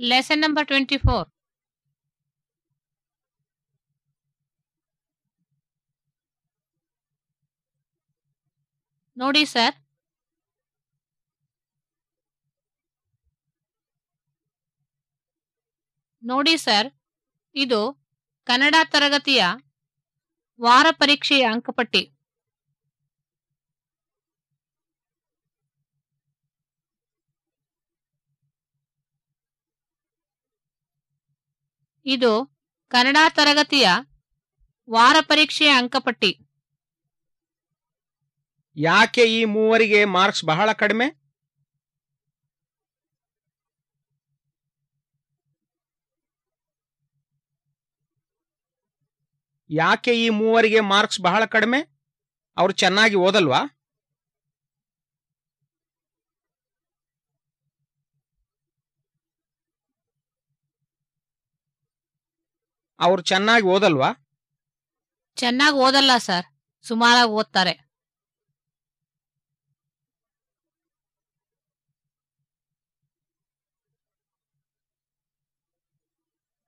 Lesson number 24. ನೋಡಿ sir ನೋಡಿ sir ಇದು ಕನ್ನಡ ತರಗತಿಯ ವಾರ ಪರೀಕ್ಷೆಯ ಅಂಕಪಟ್ಟಿ ಇದು ಕನ್ನಡ ತರಗತಿಯ ವಾರ ಪರೀಕ್ಷೆಯ ಅಂಕಪಟ್ಟಿ. ಯಾಕೆ ಈ ಮೂವರಿಗೆ ಮಾರ್ಕ್ಸ್ ಬಹಳ ಕಡಿಮೆ? ಯಾಕೆ ಈ ಮೂವರಿಗೆ ಮಾರ್ಕ್ಸ್ ಬಹಳ ಕಡಿಮೆ? ಅವರು ಚೆನ್ನಾಗಿ ಓದಲ್ವಾ? ಅವ್ರು ಚೆನ್ನಾಗಿ ಓದಲ್ವಾ? ಚೆನ್ನಾಗಿ ಓದಲ್ಲ ಸರ್. ಸುಮಾರಾಗಿ ಓದ್ತಾರೆ.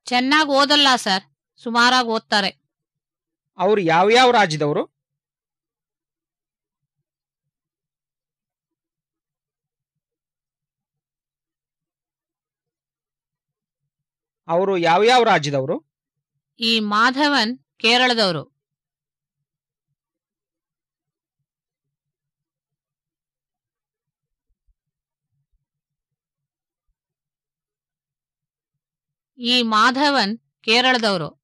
ಚೆನ್ನಾಗಿ ಓದಲ್ಲ ಸರ್. ಸುಮಾರಾಗಿ ಓದ್ತಾರೆ. ಅವ್ರು ಯಾವ ರಾಜ್ಯದವರು? ಅವರು ಯಾವ ಯಾವ ರಾಜ್ಯದವರು? ಈ ಮಾಧವನ್ ಕೇರಳದವರು. ಈ ಮಾಧವನ್ ಕೇರಳದವರು.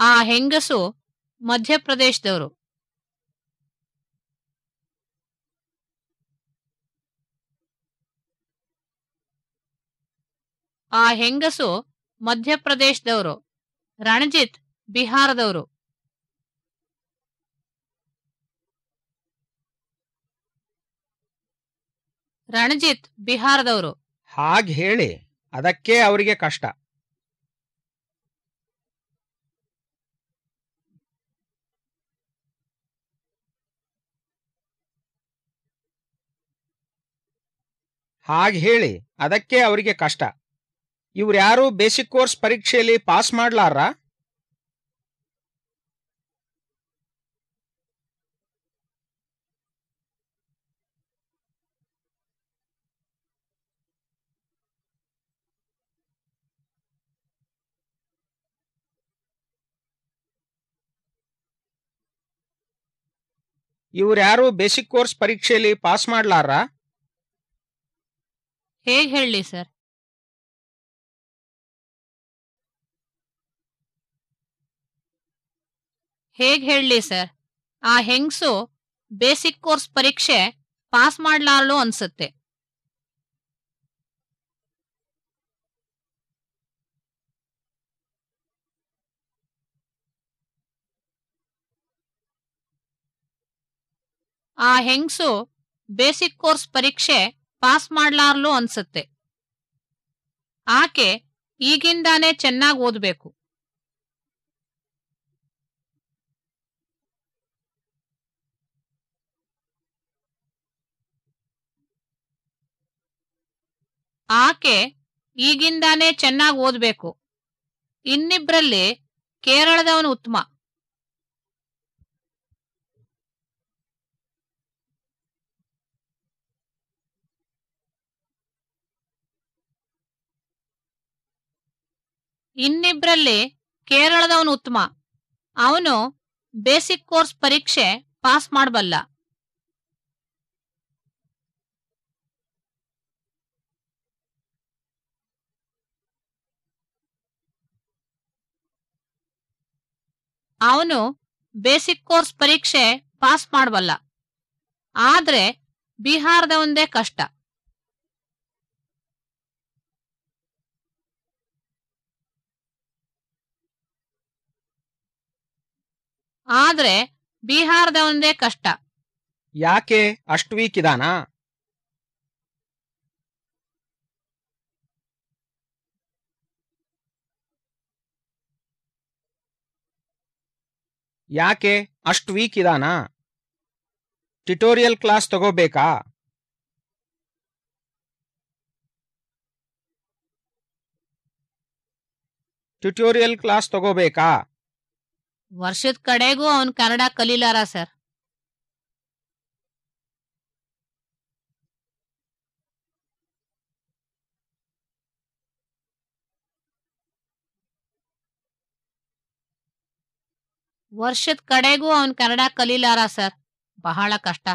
ಆ ಹೆಂಗಸು ಮಧ್ಯಪ್ರದೇಶದವರು. ಆ ಹೆಂಗಸು ಮಧ್ಯಪ್ರದೇಶದವರು. ರಣಜಿತ್ ಬಿಹಾರದವರು. ರಣಜಿತ್ ಬಿಹಾರದವರು. ಹಾಗೆ ಹೇಳಿ. ಅದಕ್ಕೆ ಅವರಿಗೆ ಕಷ್ಟ. ಹಾಗೆ ಹೇಳಿ. ಅದಕ್ಕೆ ಅವರಿಗೆ ಕಷ್ಟ. ಇವ್ರ್ಯಾರು ಬೇಸಿಕ್ ಕೋರ್ಸ್ ಪರೀಕ್ಷೆಯಲ್ಲಿ ಪಾಸ್ ಮಾಡ್ಲಾರ ಇವ್ರ್ಯಾರು ಬೇಸಿಕ್ ಕೋರ್ಸ್ ಪರೀಕ್ಷೆಯಲ್ಲಿ ಪಾಸ್ ಮಾಡ್ಲಾರ ಹೇಗ್ ಹೇಳಿ ಸರ್? ಹೇಗ್ ಹೇಳಲಿ ಸರ್? ಆ ಹೆಂಗ್ಸು ಬೇಸಿಕ್ ಕೋರ್ಸ್ ಪರೀಕ್ಷೆ ಪಾಸ್ ಮಾಡ್ಲಾರ್ಲು ಅನ್ಸುತ್ತೆ. ಆ ಹೆಂಗಸು ಬೇಸಿಕ್ ಕೋರ್ಸ್ ಪರೀಕ್ಷೆ ಪಾಸ್ ಮಾಡ್ಲಾರ್ಲು ಅನ್ಸುತ್ತೆ. ಆಕೆ ಈಗಿಂದಾನೇ ಚೆನ್ನಾಗಿ ಓದ್ಬೇಕು. ಆಕೆ ಈಗಿಂದಾನೇ ಚೆನ್ನಾಗಿ ಓದ್ಬೇಕು. ಇನ್ನಿಬ್ರಲ್ಲಿ ಕೇರಳದವನು ಉತ್ತಮ. ಇನ್ನಿಬ್ರಲ್ಲಿ ಕೇರಳದವನು ಉತ್ತಮ. ಅವನು ಬೇಸಿಕ್ ಕೋರ್ಸ್ ಪರೀಕ್ಷೆ ಪಾಸ್ ಮಾಡಬಲ್ಲ. ಅವನು ಬೇಸಿಕ್ ಕೋರ್ಸ್ ಪರೀಕ್ಷೆ ಪಾಸ್ ಮಾಡಬಲ್ಲ ಆದ್ರೆ ಬಿಹಾರದ ಒಂದೇ ಕಷ್ಟ. ಆದ್ರೆ ಬಿಹಾರದವಂದೇ ಕಷ್ಟ. ಯಾಕೆ ಅಷ್ಟು ವೀಕ್ ಇದಾನಾ? ಯಾಕೆ? ಅಷ್ಟು ವೀಕ್ ಇದಾನಾ? ಟ್ಯುಟೋರಿಯಲ್ ಕ್ಲಾಸ್ ತಗೋಬೇಕಾ? ಟ್ಯುಟೋರಿಯಲ್ ಕ್ಲಾಸ್ ತಗೋಬೇಕಾ? ವರ್ಷದ ಕಡೆಗೂ ಅವನ್ ಕನ್ನಡ ಕಲೀಲಾರ, ಸರ್. ವರ್ಷದ ಕಡೆಗೂ ಅವನ್ ಕನ್ನಡ ಕಲೀಲಾರ ಸರ್. ಬಹಳ ಕಷ್ಟ.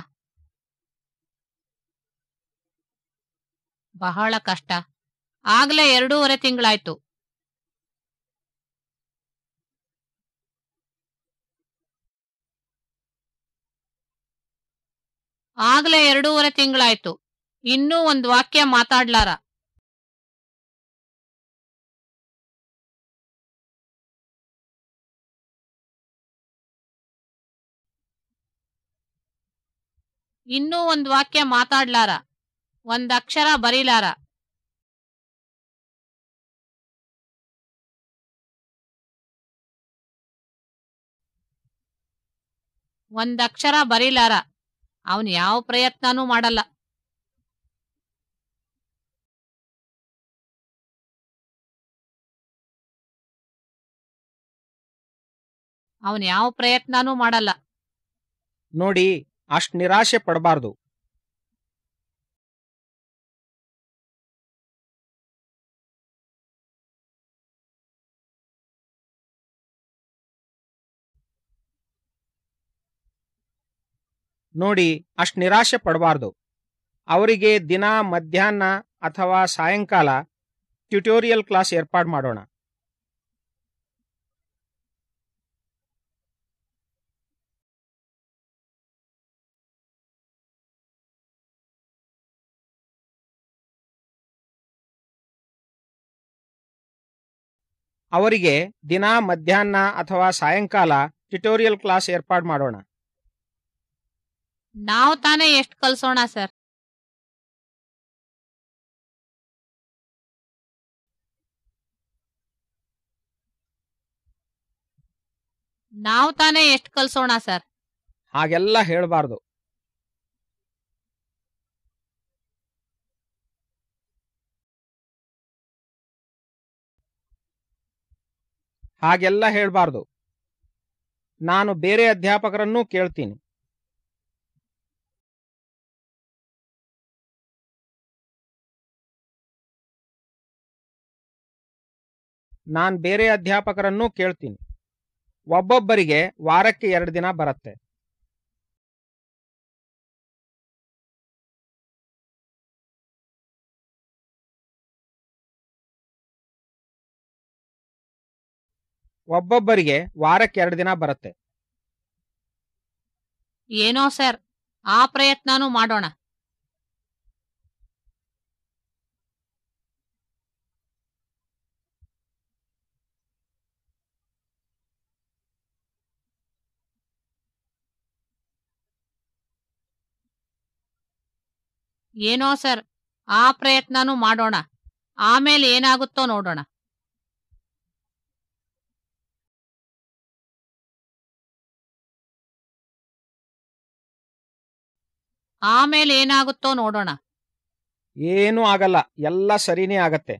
ಬಹಳ ಕಷ್ಟ. ಆಗ್ಲೇ ಎರಡೂವರೆ ತಿಂಗಳಾಯ್ತು. ಆಗ್ಲೇ ಎರಡೂವರೆ ತಿಂಗಳಾಯ್ತು. ಇನ್ನೂ ಒಂದ್ ವಾಕ್ಯ ಮಾತಾಡ್ಲಾರ. ಇನ್ನೂ ಒಂದು ವಾಕ್ಯ ಮಾತಾಡ್ಲಾರ. ಒಂದ್ ಅಕ್ಷರ ಬರೀಲಾರ. ಒಂದ್ ಅಕ್ಷರ ಬರೀಲಾರ. ಅವನು ಯಾವ ಪ್ರಯತ್ನನೂ ಮಾಡಲ್ಲ. ಅವನ್ ಯಾವ ಪ್ರಯತ್ನನೂ ಮಾಡಲ್ಲ. ನೋಡಿ ಅಷ್ಟ್ ನಿರಾಶೆ ಪಡಬಾರ್ದು. ನೋಡಿ, ಅಷ್ಟ್ ನಿರಾಶೆ ಪಡಬಾರ್ದು. ಅವರಿಗೆ ದಿನ ಮಧ್ಯಾಹ್ನ ಅಥವಾ ಸಾಯಂಕಾಲ ಟ್ಯುಟೋರಿಯಲ್ ಕ್ಲಾಸ್ ಏರ್ಪಾಡು ಮಾಡೋಣ. ಅವರಿಗೆ ದಿನ ಮಧ್ಯಾಹ್ನ ಅಥವಾ ಸಾಯಂಕಾಲ ಟ್ಯುಟೋರಿಯಲ್ ಕ್ಲಾಸ್ ಏರ್ಪಾಡು ಮಾಡೋಣ. ನಾವು ತಾನೇ ಎಷ್ಟು ಕಲಿಸೋಣ ಸರ್? ನಾವು ತಾನೇ ಎಷ್ಟು ಕಲಿಸೋಣ ಸರ್? ಹಾಗೆಲ್ಲ ಹೇಳಬಾರ್ದು. ಹಾಗೆಲ್ಲ ಹೇಳಬಾರ್ದು. ನಾನು ಬೇರೆ ಅಧ್ಯಾಪಕರನ್ನೂ ಕೇಳ್ತೀನಿ. ನಾನು ಬೇರೆ ಅಧ್ಯಾಪಕರನ್ನೂ ಕೇಳ್ತೀನಿ. ಒಬ್ಬೊಬ್ಬರಿಗೆ ವಾರಕ್ಕೆ ಎರಡು ದಿನ ಬರುತ್ತೆ. ಒಬ್ಬೊಬ್ಬರಿಗೆ ವಾರಕ್ಕೆ ಎರಡು ದಿನ ಬರುತ್ತೆ. ಏನೋ ಸರ್, ಆ ಪ್ರಯತ್ನನೂ ಮಾಡೋಣ. ಏನೋ ಸರ್, ಆ ಪ್ರಯತ್ನನೂ ಮಾಡೋಣ. ಆಮೇಲೆ ಏನಾಗುತ್ತೋ ನೋಡೋಣ. ಆಮೇಲೆ ಏನಾಗುತ್ತೋ ನೋಡೋಣ. ಏನೂ ಆಗಲ್ಲ, ಎಲ್ಲ ಸರಿನೇ ಆಗತ್ತೆ.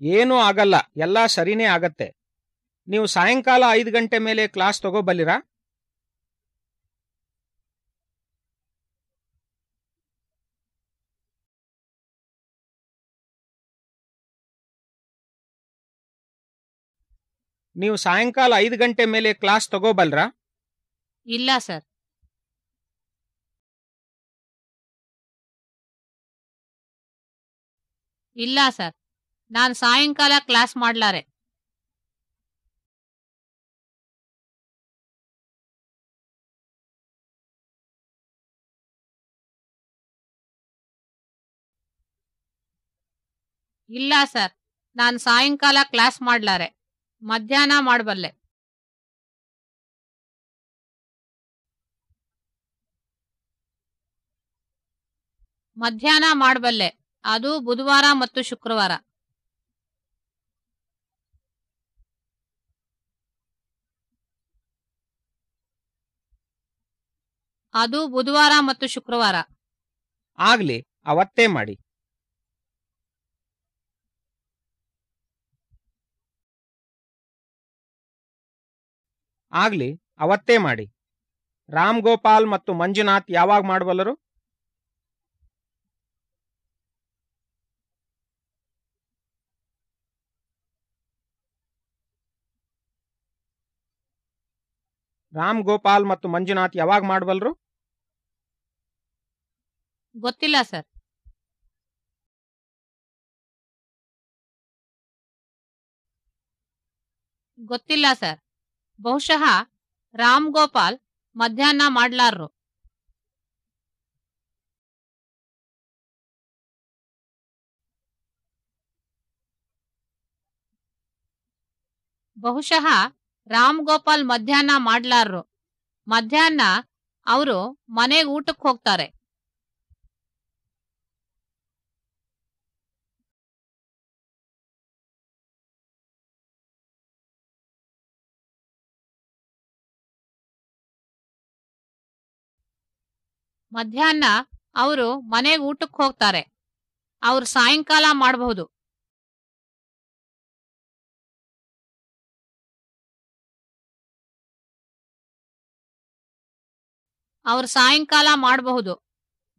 ಏನೂ ಆಗಲ್ಲ, ಎಲ್ಲ ಸರಿನೇ ಆಗತ್ತೆ. ನೀವು ಸಾಯಂಕಾಲ ಐದು ಗಂಟೆ ಮೇಲೆ ಕ್ಲಾಸ್ ತಗೋಬಲ್ಲಿರಾ ನೀವು ಸಾಯಂಕಾಲ ಐದು ಗಂಟೆ ಮೇಲೆ ಕ್ಲಾಸ್ ತಗೋಬಲ್ರಾ? ಇಲ್ಲ ಸರ್ ಇಲ್ಲ ಸರ್ ನಾನು ಸಾಯಂಕಾಲ ಕ್ಲಾಸ್ ಮಾಡ್ಲಾರೆ. ಇಲ್ಲ ಸರ್ ನಾನು ಸಾಯಂಕಾಲ ಕ್ಲಾಸ್ ಮಾಡ್ಲಾರೆ. ಮಧ್ಯಾಹ್ನ ಮಾಡಬಲ್ಲೆ. ಮಧ್ಯಾಹ್ನ ಮಾಡಬಲ್ಲೆ. ಅದು ಬುಧವಾರ ಮತ್ತು ಶುಕ್ರವಾರ. ಅದು ಬುಧವಾರ ಮತ್ತು ಶುಕ್ರವಾರ. ಆಗ್ಲಿ, ಅವತ್ತೇ ಮಾಡಿ. ಆಗ್ಲಿ, ಅವತ್ತೇ ಮಾಡಿ. ರಾಮ್ ಗೋಪಾಲ್ ಮತ್ತು ಮಂಜುನಾಥ್ ಯಾವಾಗ ಮಾಡಬಲ್ಲರು? ರಾಮ್ ಗೋಪಾಲ್ ಮತ್ತು ಮಂಜುನಾಥ್ ಯಾವಾಗ ಮಾಡಬಲ್ಲರು? ಗೊತ್ತಿಲ್ಲ ಸರ್. ಗೊತ್ತಿಲ್ಲ ಸರ್. ಬಹುಶಃ ರಾಮ್ ಗೋಪಾಲ್ ಮಧ್ಯಾಹ್ನ ಮಾಡ್ಲಾರ್ರು. ಬಹುಶಃ ರಾಮ್ ಗೋಪಾಲ್ ಮಧ್ಯಾಹ್ನ ಮಾಡ್ಲಾರ್ರು. ಮಧ್ಯಾಹ್ನ ಅವರು ಮನೆಗೆ ಊಟಕ್ಕೆ ಹೋಗ್ತಾರೆ. ಮಧ್ಯಾಹ್ನ ಅವರು ಮನೆಗೆ ಊಟಕ್ಕೆ ಹೋಗ್ತಾರೆ. ಅವರು ಸಾಯಂಕಾಲ ಮಾಡಬಹುದು. ಅವರು ಸಾಯಂಕಾಲ ಮಾಡಬಹುದು.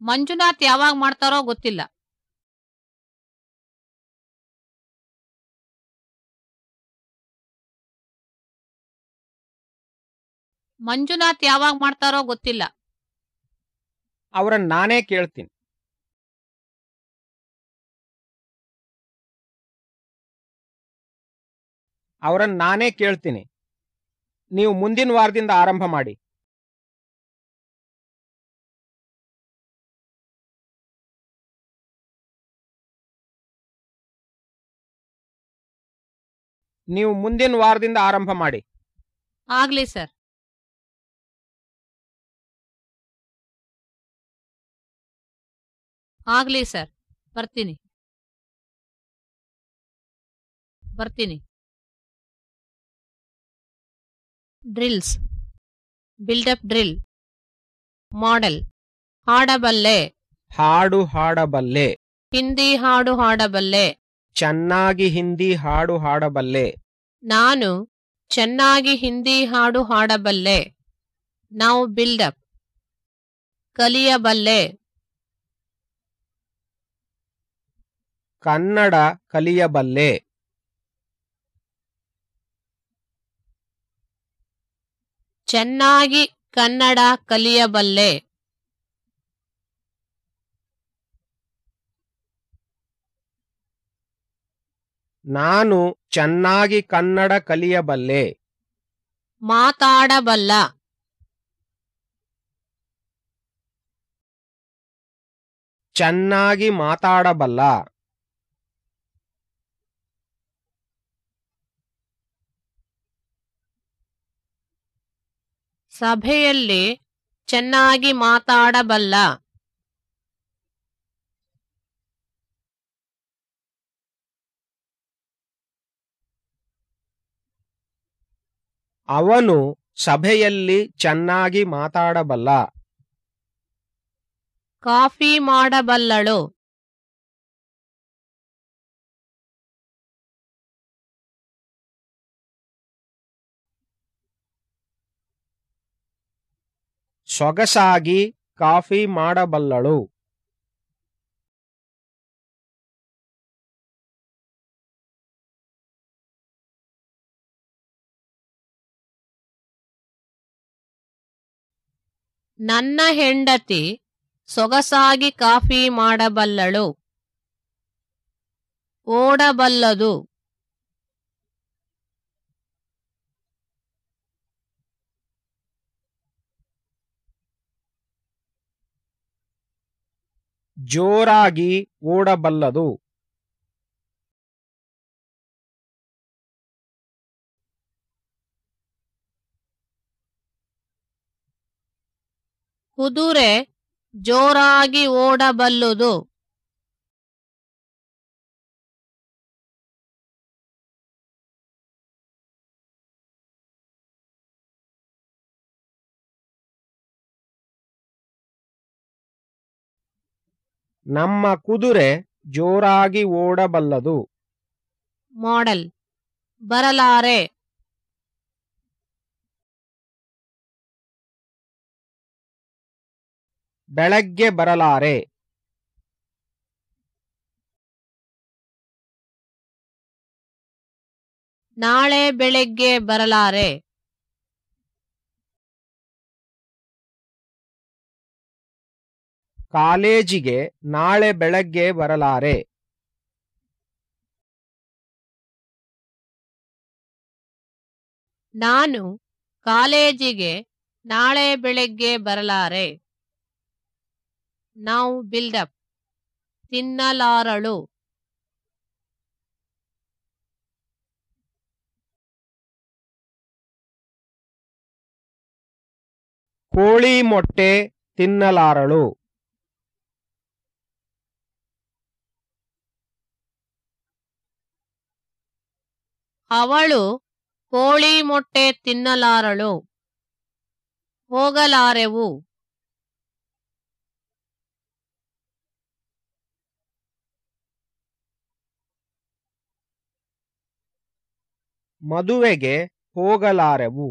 ಮಂಜುನಾಥ್ ಯಾವಾಗ ಮಾಡ್ತಾರೋ ಗೊತ್ತಿಲ್ಲ. ಮಂಜುನಾಥ್ ಯಾವಾಗ ಮಾಡ್ತಾರೋ ಗೊತ್ತಿಲ್ಲ. ಅವರನ್ನ ನಾನೇ ಕೇಳ್ತೀನಿ. ಅವರನ್ನು ನಾನೇ ಕೇಳ್ತೀನಿ. ನೀವು ಮುಂದಿನ ವಾರದಿಂದ ಆರಂಭ ಮಾಡಿ. ನೀವು ಮುಂದಿನ ವಾರದಿಂದ ಆರಂಭ ಮಾಡಿ. ಆಗ್ಲಿ ಸರ್. ಆಗ್ಲಿ ಸರ್ ಬರ್ತೀನಿ. ಬರ್ತೀನಿ. Drills. Build up drill. Model. ಹಾಡಬಲ್ಲೆ. ಹಾಡು ಹಾಡಬಲ್ಲೆ. ಹಿಂದಿ ಹಾಡು ಹಾಡಬಲ್ಲೆ. ಚೆನ್ನಾಗಿ ಹಿಂದಿ ಹಾಡು ಹಾಡಬಲ್ಲೆ. ನಾನು ಚೆನ್ನಾಗಿ ಹಿಂದಿ ಹಾಡು ಹಾಡಬಲ್ಲೆ. ನಾವು ಬಿಲ್ಡಪ್. ಕಲಿಯಬಲ್ಲೆ. ಕನ್ನಡ ಕಲಿಯಬಲ್ಲೆ. ಚೆನ್ನಾಗಿ ಕನ್ನಡ ಕಲಿಯಬಲ್ಲೆ. ನಾನು ಚೆನ್ನಾಗಿ ಕನ್ನಡ ಕಲಿಯಬಲ್ಲೆ. ಮಾತಾಡಬಲ್ಲ. ಚೆನ್ನಾಗಿ ಮಾತಾಡಬಲ್ಲ. ಸಭೆಯಲ್ಲಿ ಚೆನ್ನಾಗಿ ಮಾತಾಡಬಲ್ಲ. ಅವನು ಸಭೆಯಲ್ಲಿ ಚೆನ್ನಾಗಿ ಮಾತಾಡಬಲ್ಲ. ಕಾಫಿ ಮಾಡಬಲ್ಲಳು. ಸೊಗಸಾಗಿ ಕಾಫಿ ಮಾಡಬಲ್ಲಳು. ನನ್ನ ಹೆಂಡತಿ ಸೊಗಸಾಗಿ ಕಾಫಿ ಮಾಡಬಲ್ಲಳು. ಓಡಬಲ್ಲದು. ಜೋರಾಗಿ ಓಡಬಲ್ಲದು. ಕುದುರೆ ಜೋರಾಗಿ ಓಡಬಲ್ಲುದು. ನಮ್ಮ ಕುದುರೆ ಜೋರಾಗಿ ಓಡಬಲ್ಲದು. ಮಾಡೆಲ್. ಬರಲಾರೆ. ಬೆಳಗ್ಗೆ ಬರಲಾರೆ. ನಾಳೆ ಬೆಳಗ್ಗೆ ಬರಲಾರೆ. ಕಾಲೇಜಿಗೆ ನಾಳೆ ಬೆಳಗ್ಗೆ ಬರಲಾರೆ. ನಾನು ಕಾಲೇಜಿಗೆ ನಾಳೆ ಬೆಳಗ್ಗೆ ಬರಲಾರೆ. ನಾವು ಬಿಲ್ಡಪ್ ತಿನ್ನಲಾರಳು. ಕೋಳಿ ಮೊಟ್ಟೆ ತಿನ್ನಲಾರಳು. ಅವಳು ಕೋಳಿ ಮೊಟ್ಟೆ ತಿನ್ನಲಾರಳು. ಹೋಗಲಾರೆವು. ಮದುವೆಗೆ ಹೋಗಲಾರೆವು.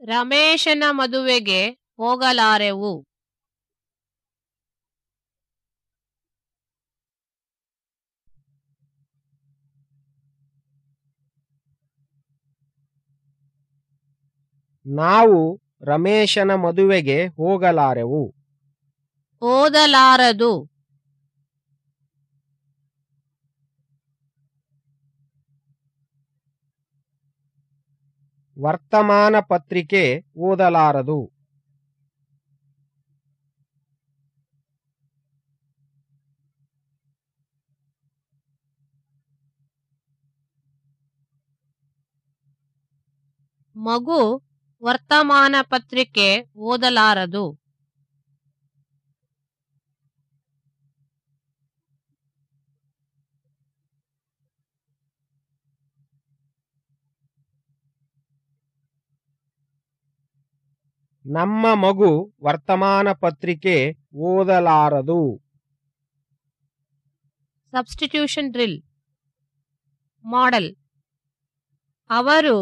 ರಮೇಶನ ಮದುವೆಗೆ ಹೋಗಲಾರೆವು. ನಾವು ರಮೇಶನ ಮದುವೆಗೆ ಹೋಗಲಾರೆವು. ಓದಲಾರದು ವರ್ತಮಾನ ಪತ್ರಿಕೆ ಓದಲಾರದು. ಮಗು ವರ್ತಮಾನ ಪತ್ರಿಕೆ ಓದಲಾರದು. ನಮ್ಮ ಮಗು ವರ್ತಮಾನ ಪತ್ರಿಕೆ ಓದಲಾರದು. ಸಬ್ಸ್ಟಿಟ್ಯೂಷನ್ ಡ್ರಿಲ್ ಮಾಡೆಲ್ ಅವರು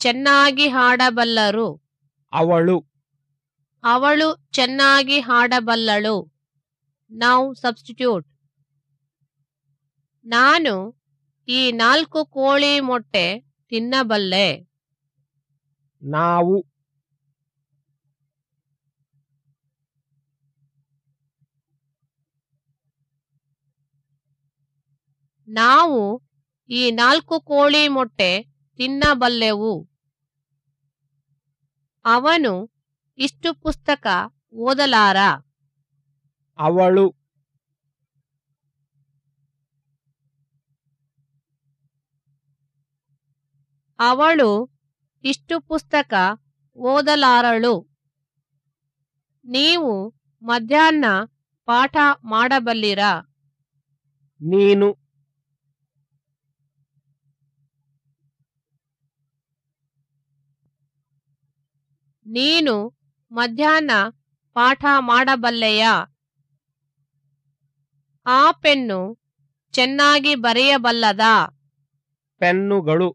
ಚೆನ್ನಾಗಿ ಹಾಡಬಲ್ಲರು. ಅವಳು. ಅವಳು ಚೆನ್ನಾಗಿ ಹಾಡಬಲ್ಲಳು. ನೌ ಸಬ್ಸ್ಟಿಟ್ಯೂಟ್ ನಾನು ಈ ನಾಲ್ಕು ಕೋಳಿ ಮೊಟ್ಟೆ ತಿನ್ನಬಲ್ಲೆ. ನಾವು. ನಾವು ಈ ನಾಲ್ಕು ಕೋಳಿ ಮೊಟ್ಟೆ ತಿನ್ನಬಲ್ಲೆವು. ಅವನು ಇಷ್ಟು ಪುಸ್ತಕ ಓದಲಾರ? ಅವಳು. ಅವಳು ಇಷ್ಟು ಪುಸ್ತಕ ಓದಲಾರಳು? ನೀವು ಮಧ್ಯಾಹ್ನ ಪಾಠ ಮಾಡಬಲ್ಲಿರಾ? ನೀನು ನೀನು ಮಧ್ಯಾಹ್ನ ಪಾಠ ಮಾಡಬಲ್ಲೆಯ? ಆ ಪೆನ್ನು ಚೆನ್ನಾಗಿ ಬರೆಯಬಲ್ಲದ? ಪೆನ್ನುಗಳು.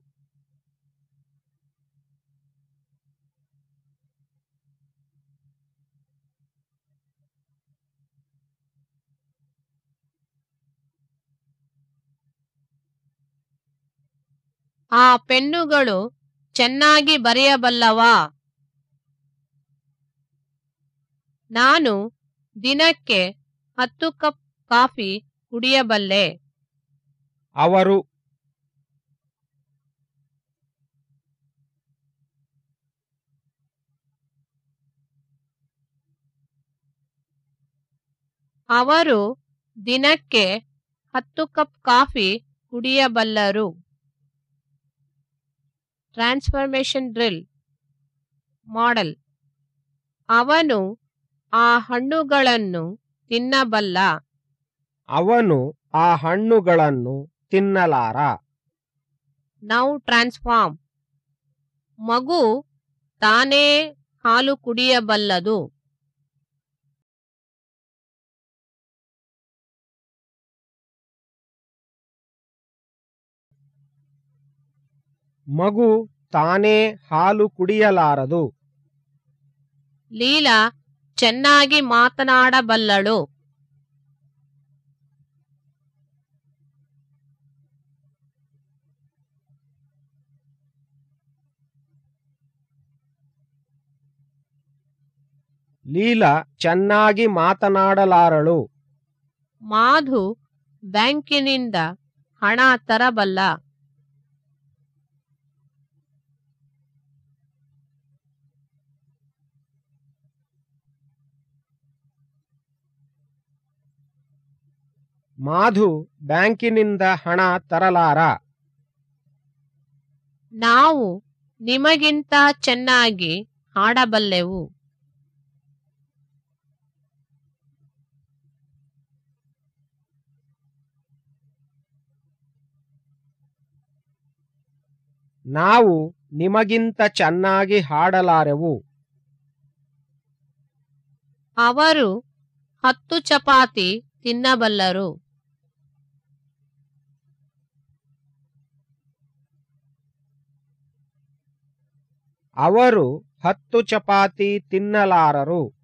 ಆ ಪೆನ್ನುಗಳು ಚೆನ್ನಾಗಿ ಬರೆಯಬಲ್ಲವಾ? ನಾನು ದಿನಕ್ಕೆ ಹತ್ತು ಕಪ್ ಕಾಫಿ ಕುಡಿಯಬಲ್ಲೆ? ಅವರು ಅವರು ದಿನಕ್ಕೆ ಹತ್ತು cup coffee ಕುಡಿಯಬಲ್ಲರು. Transformation drill model. ಅವನು ಆ ಹಣ್ಣುಗಳನ್ನು ತಿನ್ನಬಲ್ಲ. ಅವನು ಆ ಹಣ್ಣುಗಳನ್ನು ತಿನ್ನಲಾರ. ನೌ ಟ್ರಾನ್ಸ್ಫಾರ್ಮ್ ಮಗು ತಾನೇ ಹಾಲು ಕುಡಿಯಬಲ್ಲದು. ಮಗು ತಾನೇ ಹಾಲು ಕುಡಿಯಲಾರದು. ಲೀಲಾ ಚೆನ್ನಾಗಿ ಮಾತನಾಡಬಲ್ಲಳು. ಲೀಲಾ ಚೆನ್ನಾಗಿ ಮಾತನಾಡಲಾರಳು. ಮಾಧು ಬ್ಯಾಂಕಿನಿಂದ ಹಣ ತರಬಲ್ಲ. ಮಾಧು ಬ್ಯಾಂಕಿನಿಂದ ಹಣ ತರಲಾರ? ನಾವು ನಿಮಗಿಂತ ಚೆನ್ನಾಗಿ ಹಾಡಬಲ್ಲೆವು ನಾವು ನಿಮಗಿಂತ ಚೆನ್ನಾಗಿ ಹಾಡಲಾರೆವು. ಅವರು ಹತ್ತು ಚಪಾತಿ ತಿನ್ನಬಲ್ಲರು. ಅವರು ಹತ್ತು ಚಪಾತಿ ತಿನ್ನಲಾರರು.